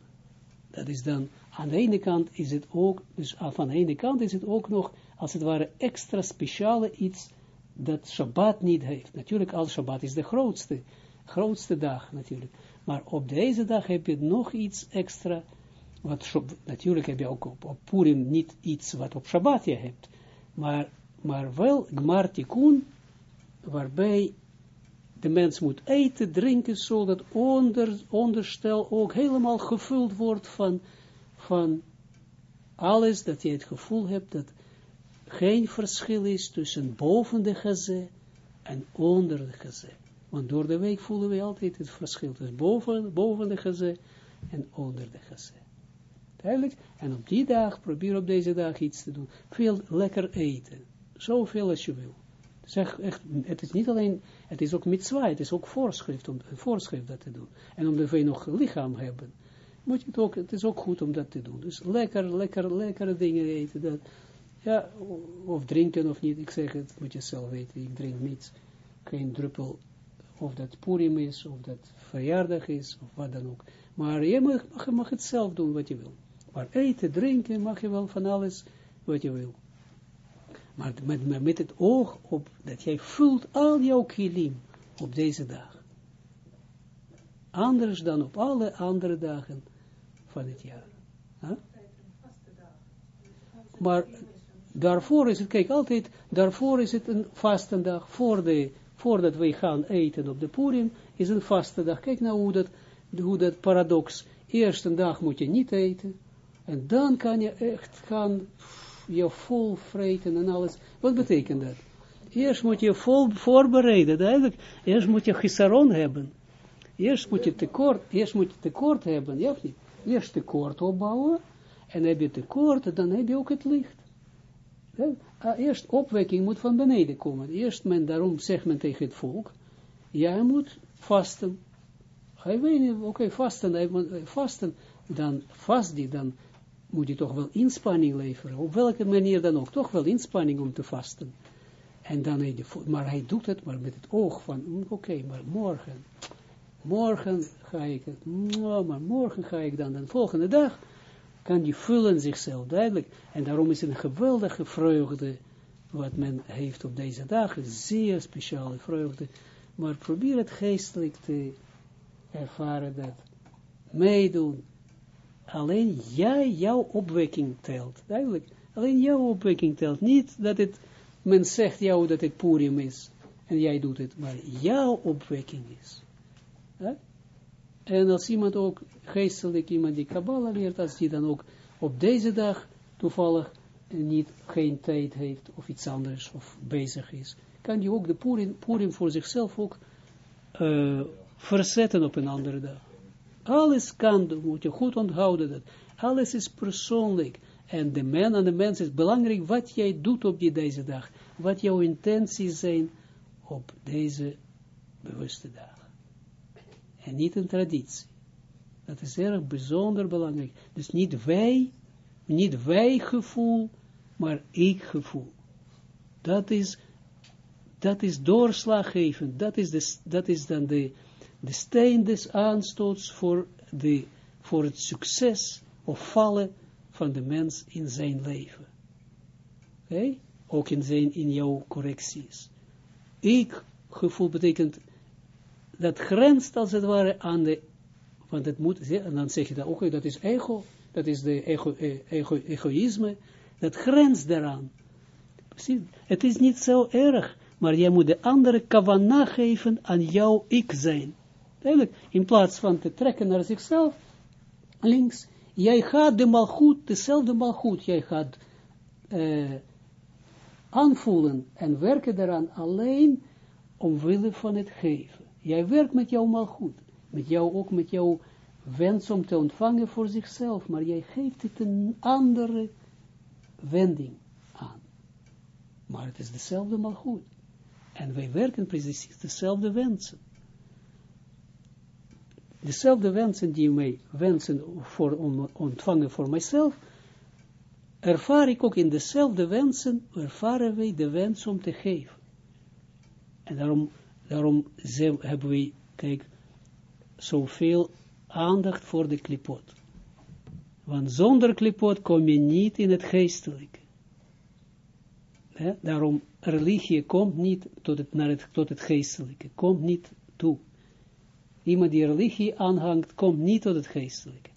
Dat is dan, aan de ene kant is het ook, dus van de ene kant is het ook nog, als het ware, extra speciale iets dat Shabbat niet heeft. Natuurlijk, als Shabbat is de grootste, grootste dag natuurlijk. Maar op deze dag heb je nog iets extra, wat, natuurlijk heb je ook op, op Purim niet iets wat op Shabbat je hebt, maar, maar wel Gmar Tikkun, waarbij de mens moet eten, drinken, zodat onder, onderstel ook helemaal gevuld wordt van, van alles, dat je het gevoel hebt dat geen verschil is tussen boven de geze en onder de geze. Want door de week voelen we altijd het verschil tussen boven, boven de geze en onder de geze. Duidelijk? En op die dag, probeer op deze dag iets te doen. Veel lekker eten. Zoveel als je wil. Zeg echt, het is niet alleen, het is ook mitzwa, het is ook voorschrift, om, voorschrift dat te doen. En omdat we nog lichaam hebben, moet je het ook, het is ook goed om dat te doen. Dus lekker, lekker, lekkere dingen eten, dat, ja, of drinken of niet, ik zeg het, moet je zelf weten, ik drink niets, geen druppel, of dat Purim is, of dat verjaardag is, of wat dan ook. Maar je mag, mag het zelf doen wat je wil. Maar eten, drinken, mag je wel van alles wat je wil. Maar met, met het oog op, dat jij vult al jouw kilim op deze dag. Anders dan op alle andere dagen van het jaar. Maar daarvoor is het, kijk altijd, daarvoor is het een vastendag, voor de, voordat wij gaan eten op de Purim, is een vastendag. Kijk nou hoe dat, hoe dat paradox, eerst een dag moet je niet eten, en dan kan je echt gaan je vol vreten en alles. Wat betekent dat? Eerst moet je vol voorbereiden, duidelijk. Eerst moet je gisaron hebben. Eerst moet je tekort, eerst moet je tekort hebben, ja of niet? Eerst tekort opbouwen, en heb je tekort, dan heb je ook het licht. Ah, eerst opwekking moet van beneden komen. Eerst men, daarom zegt men tegen het volk, jij moet vasten. Hij weet niet, oké, vasten, vasten, dan vast die, dan moet je toch wel inspanning leveren, op welke manier dan ook, toch wel inspanning om te vasten. En dan hij maar hij doet het maar met het oog van, mm, oké, maar morgen, morgen ga ik het, maar morgen ga ik dan, de volgende dag, kan die vullen zichzelf duidelijk. En daarom is het een geweldige vreugde, wat men heeft op deze dagen, zeer speciale vreugde. Maar probeer het geestelijk te ervaren dat meedoen, alleen jij, jouw opwekking telt. Duidelijk, alleen jouw opwekking telt. Niet dat het, men zegt jou dat het Purim is, en jij doet het, maar jouw opwekking is. En als iemand ook geestelijk, iemand die Kabbalah leert, als die dan ook op deze dag toevallig niet geen tijd heeft, of iets anders, of bezig is, kan die ook de Purim, Purim voor zichzelf ook uh, verzetten op een andere dag. Alles kan, moet je goed onthouden dat. Alles is persoonlijk. En de man aan de mens is belangrijk wat jij doet op deze dag. Wat jouw intenties zijn op deze bewuste dag. En niet een traditie. Dat is erg bijzonder belangrijk. Dus niet wij, niet wij gevoel, maar ik gevoel. Dat is, dat is doorslaggevend. Dat is, de, dat is dan de, de steen des aanstoots voor, de, voor het succes of vallen van de mens in zijn leven. Oké? Ook in, zijn, in jouw correcties. Ik gevoel betekent, dat grenst als het ware aan de, want het moet, en dan zeg je dat, oké, dat is ego, dat is de ego, e, ego, egoïsme, dat grenst daaraan. Het is niet zo erg, maar jij moet de andere kavana geven aan jouw ik zijn. Eigenlijk, in plaats van te trekken naar zichzelf, links, jij gaat de malgoed, dezelfde malgoed, jij gaat aanvoelen en werken daaraan alleen omwille van het geven. Jij werkt met jouw malgoed, met jou ook met jouw wens om te ontvangen voor zichzelf, maar jij geeft het een andere wending aan. Maar het is dezelfde maar goed. En wij werken precies dezelfde wensen. Dezelfde wensen die mij wensen voor ontvangen voor mijzelf, ervaar ik ook in dezelfde wensen, ervaren wij de wens om te geven. En daarom, daarom hebben we, kijk, zoveel aandacht voor de klipot. Want zonder klipot kom je niet in het geestelijke. Daarom, religie komt niet tot het, naar het, tot het geestelijke, komt niet toe. Iemand die religie aanhangt, komt niet tot het geestelijke.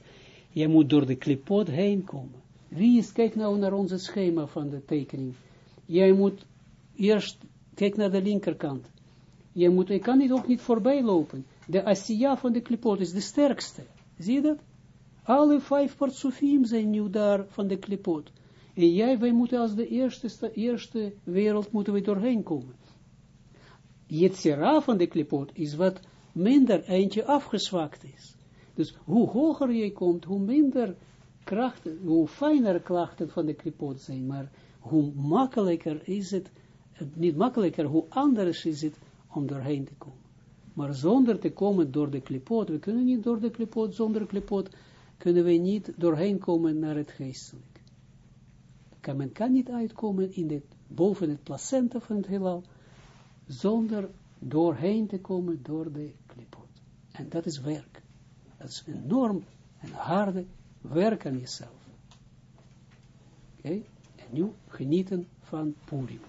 Je moet door de klipot heen komen. Wie is, kijk nou naar onze schema van de tekening. Jij moet eerst, kijk naar de linkerkant. Je moet, je kan niet ook niet voorbij lopen. De Asiya van de klipot is de sterkste. Zie je dat? Alle vijf partsofiem zijn nu daar van de klipot. En jij, wij moeten als de eerste, eerste wereld moeten we doorheen komen. Yetzira van de klipot is wat minder eentje afgezwakt is. Dus hoe hoger je komt, hoe minder krachten, hoe fijner klachten van de klipot zijn, maar hoe makkelijker is het, niet makkelijker, hoe anders is het om doorheen te komen. Maar zonder te komen door de klipot, we kunnen niet door de klipot, zonder klipot, kunnen we niet doorheen komen naar het geestelijk. Men kan niet uitkomen in dit, boven het placenta van het heelal, zonder doorheen te komen door de. En dat is werk. Dat is enorm en harde werk aan jezelf. Oké? En nu genieten van Purim.